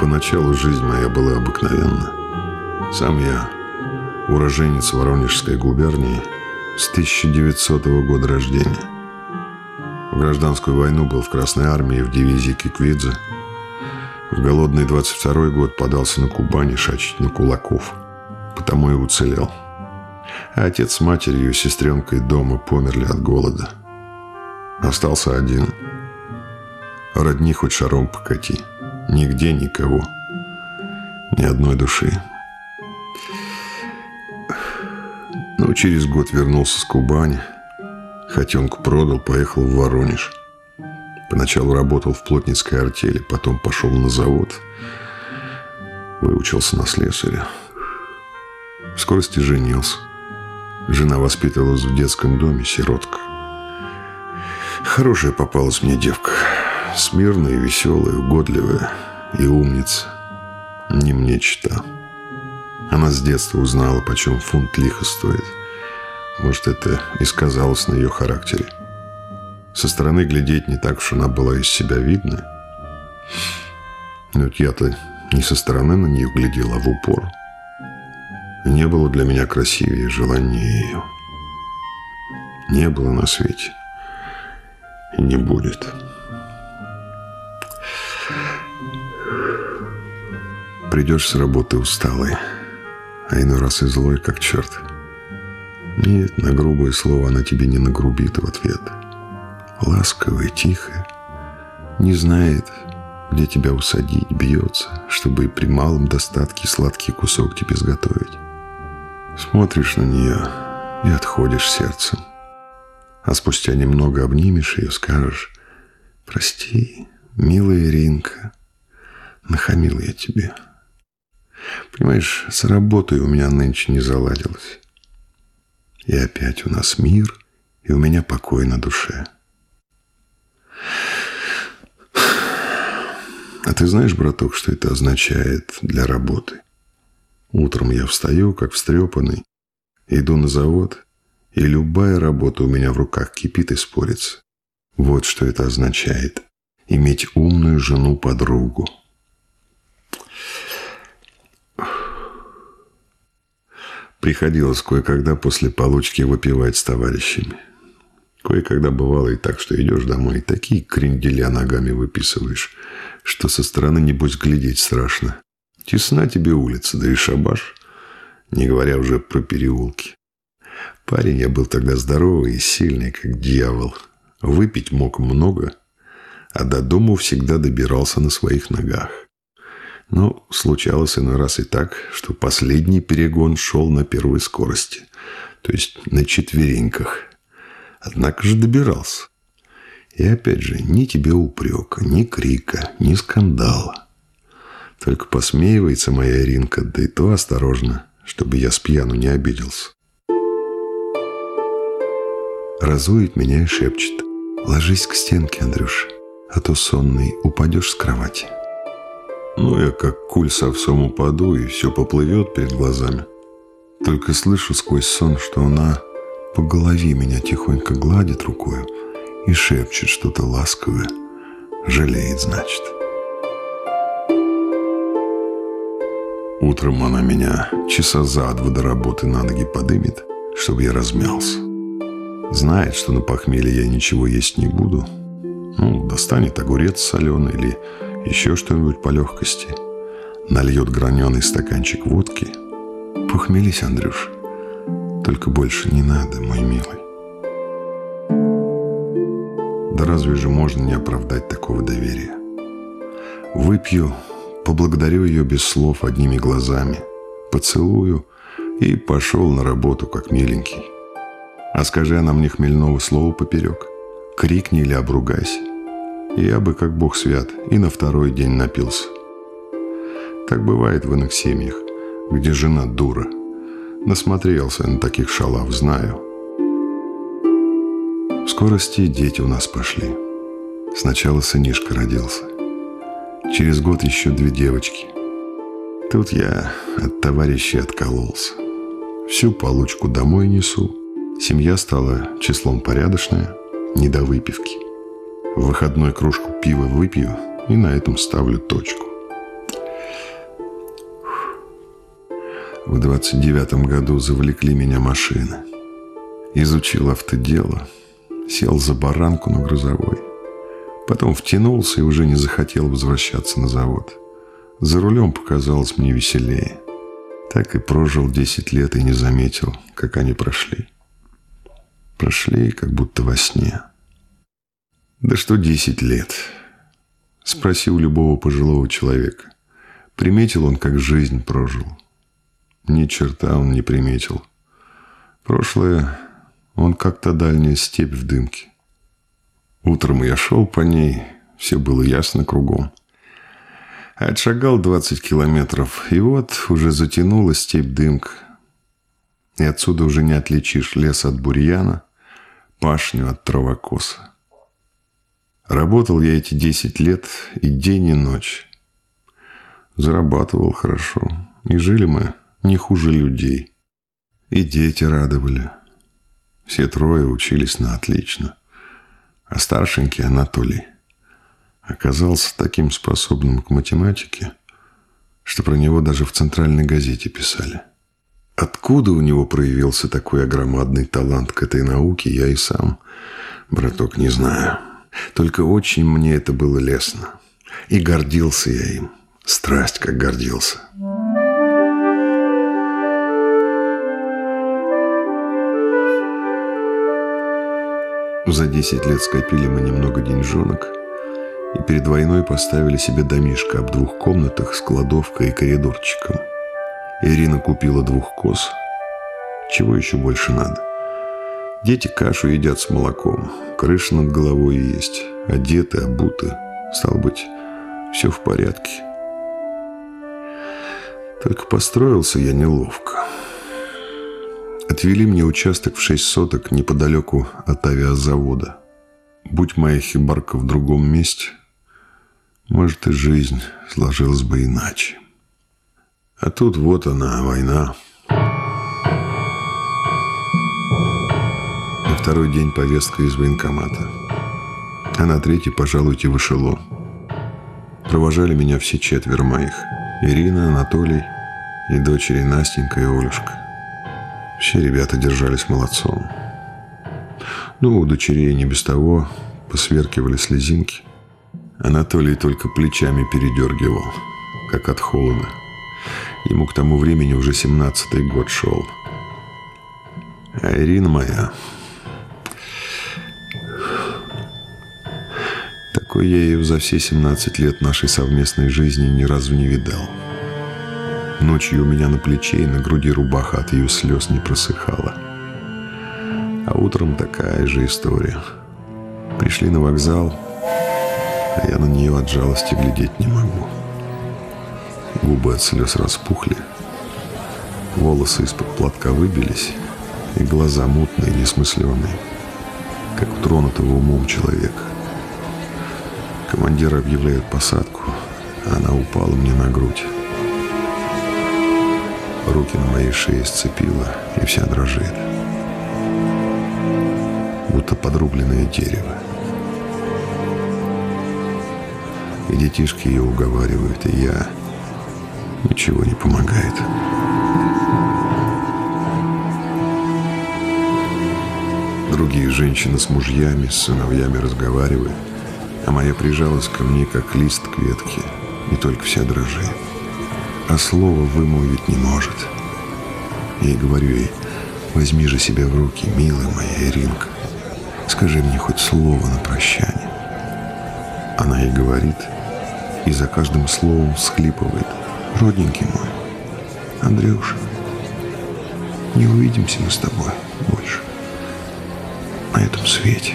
Поначалу жизнь моя была обыкновенна. Сам я уроженец Воронежской губернии с 1900 года рождения. В гражданскую войну был в Красной армии в дивизии Киквидзе. В голодный 22 год подался на Кубани шачить на кулаков. Потому и уцелел. А отец с матерью и сестренкой дома померли от голода. Остался один. Родни хоть шаром покати. Нигде никого. Ни одной души. Но через год вернулся с Кубани. Хотенку продал, поехал в Воронеж. Поначалу работал в плотницкой артели, потом пошел на завод. Выучился на слесаря. В скорости женился. Жена воспитывалась в детском доме, сиротка. Хорошая попалась мне девка. Смирная, веселая, угодливая и умница. Не мне чита. Она с детства узнала, почем фунт лиха стоит. Может, это и сказалось на ее характере. Со стороны глядеть не так уж она была из себя видна. Но вот я-то не со стороны на нее глядел, а в упор. Не было для меня красивее желания ее. Не было на свете. Не будет. Придешь с работы усталый, а иной раз и злой, как черт. Нет, на грубое слово она тебе не нагрубит в ответ. Ласковая, тихая, не знает, где тебя усадить, бьется, чтобы и при малом достатке сладкий кусок тебе сготовить. Смотришь на нее и отходишь сердцем. А спустя немного обнимешь ее, скажешь, «Прости, милая Иринка, нахамил я тебе». Понимаешь, с работой у меня нынче не заладилось. И опять у нас мир, и у меня покой на душе. А ты знаешь, браток, что это означает для работы? Утром я встаю, как встрепанный, иду на завод, и любая работа у меня в руках кипит и спорится. Вот что это означает – иметь умную жену-подругу. Приходилось кое-когда после получки выпивать с товарищами. Кое-когда бывало и так, что идешь домой и такие кренделя ногами выписываешь, что со стороны, небось, глядеть страшно. Тесна тебе улица, да и шабаш, не говоря уже про переулки. Парень я был тогда здоровый и сильный, как дьявол. Выпить мог много, а до дому всегда добирался на своих ногах. Но случалось иной раз и так, что последний перегон шел на первой скорости, то есть на четвереньках. Однако же добирался. И опять же, ни тебе упрека, ни крика, ни скандала. Только посмеивается моя Иринка, да и то осторожно, чтобы я с пьяну не обиделся. Разует меня и шепчет. Ложись к стенке, Андрюш, а то сонный упадешь с кровати. Ну, я как куль с овсом упаду, и все поплывет перед глазами. Только слышу сквозь сон, что она по голове меня тихонько гладит рукою и шепчет что-то ласковое. Жалеет, значит. Утром она меня часа за два до работы на ноги подымет, чтобы я размялся. Знает, что на похмелье я ничего есть не буду. Ну, достанет огурец соленый или еще что-нибудь по легкости. Нальет граненый стаканчик водки. Похмелись, Андрюш. Только больше не надо, мой милый. Да разве же можно не оправдать такого доверия? Выпью, поблагодарю ее без слов одними глазами, поцелую и пошел на работу, как миленький. А скажи она мне хмельного слова поперек, крикни или обругайся. Я бы, как бог свят, и на второй день напился. Так бывает в иных семьях, где жена дура. Насмотрелся на таких шалав, знаю. В скорости дети у нас пошли. Сначала сынишка родился. Через год еще две девочки. Тут я от товарищей откололся. Всю получку домой несу. Семья стала числом порядочная, не до выпивки. В выходной кружку пива выпью и на этом ставлю точку. В 29 году завлекли меня машины. Изучил автодело, сел за баранку на грузовой. Потом втянулся и уже не захотел возвращаться на завод. За рулем показалось мне веселее. Так и прожил 10 лет и не заметил, как они прошли. Прошли, как будто во сне. Да что 10 лет? Спроси у любого пожилого человека. Приметил он, как жизнь прожил. Ни черта он не приметил. Прошлое он как-то дальняя степь в дымке. Утром я шел по ней, все было ясно кругом. Отшагал 20 километров, и вот уже затянула степь дымка. И отсюда уже не отличишь лес от бурьяна, пашню от травокоса. Работал я эти 10 лет и день, и ночь. Зарабатывал хорошо. И жили мы не хуже людей. И дети радовали. Все трое учились на отлично. А старшенький Анатолий оказался таким способным к математике, что про него даже в центральной газете писали. Откуда у него проявился такой огромадный талант к этой науке, я и сам, браток, не знаю. Только очень мне это было лестно. И гордился я им. Страсть, как гордился. За 10 лет скопили мы немного деньжонок и перед войной поставили себе домишко об двух комнатах с кладовкой и коридорчиком. Ирина купила двух коз. Чего еще больше надо? Дети кашу едят с молоком, крыша над головой есть, одеты, обуты. Стало быть, все в порядке. Только построился я неловко. Отвели мне участок в шесть соток неподалеку от авиазавода. Будь моя хибарка в другом месте, может, и жизнь сложилась бы иначе. А тут вот она, война. На второй день повестка из военкомата. А на третий пожалуйте в эшелон. Провожали меня все четверо моих. Ирина, Анатолий и дочери Настенька и Олюшка. Все ребята держались молодцом. Ну, у дочерей не без того посверкивали слезинки. Анатолий только плечами передергивал, как от холода. Ему к тому времени уже семнадцатый год шел. А Ирина моя... Такой я ее за все 17 лет нашей совместной жизни ни разу не видал. Ночью у меня на плече и на груди рубаха от ее слез не просыхала. А утром такая же история. Пришли на вокзал, а я на нее от жалости глядеть не могу. Губы от слез распухли, волосы из-под платка выбились, и глаза мутные, несмысленные, как у тронутого умом человека. Командир объявляет посадку, а она упала мне на грудь. Руки на моей шее сцепила, и вся дрожит. Будто подрубленное дерево. И детишки ее уговаривают, и я... Ничего не помогает. Другие женщины с мужьями, с сыновьями разговаривают, а моя прижалась ко мне, как лист к ветке, и только вся дрожит а слова вымолвить не может. Я и говорю ей, возьми же себя в руки, милая моя Иринка. Скажи мне хоть слово на прощание. Она ей говорит, и за каждым словом всхлипывает. Родненький мой, Андрюша, не увидимся мы с тобой больше на этом свете.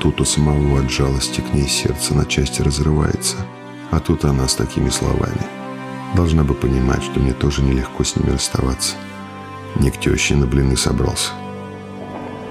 Тут у самого от жалости к ней сердце на части разрывается. А тут она с такими словами. Должна бы понимать, что мне тоже нелегко с ними расставаться. Не к теще на блины собрался.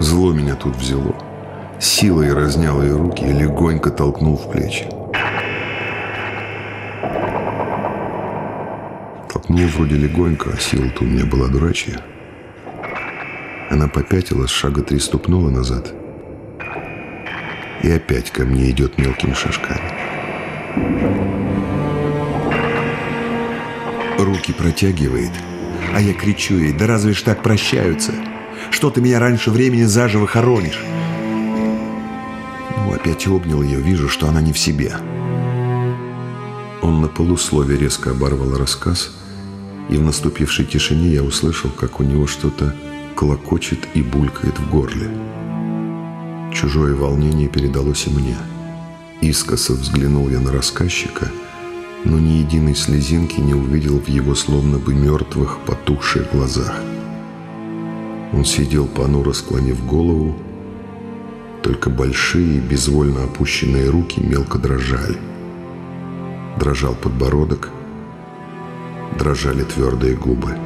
Зло меня тут взяло. Силой разнял ее руки и легонько толкнул в плечи. Толкнул вроде легонько, а сила-то у меня была дурачья. Она попятилась, шага три ступнула назад. И опять ко мне идет мелкими шажками. Руки протягивает, а я кричу ей, да разве ж так прощаются? Что ты меня раньше времени заживо хоронишь? Опять обнял ее, вижу, что она не в себе. Он на полуслове резко оборвал рассказ, и в наступившей тишине я услышал, как у него что-то клокочет и булькает в горле. Чужое волнение передалось и мне. Искоса взглянул я на рассказчика, но ни единой слезинки не увидел в его словно бы мертвых, потухших глазах. Он сидел понуро склонив голову, только большие, безвольно опущенные руки мелко дрожали. Дрожал подбородок, дрожали твердые губы.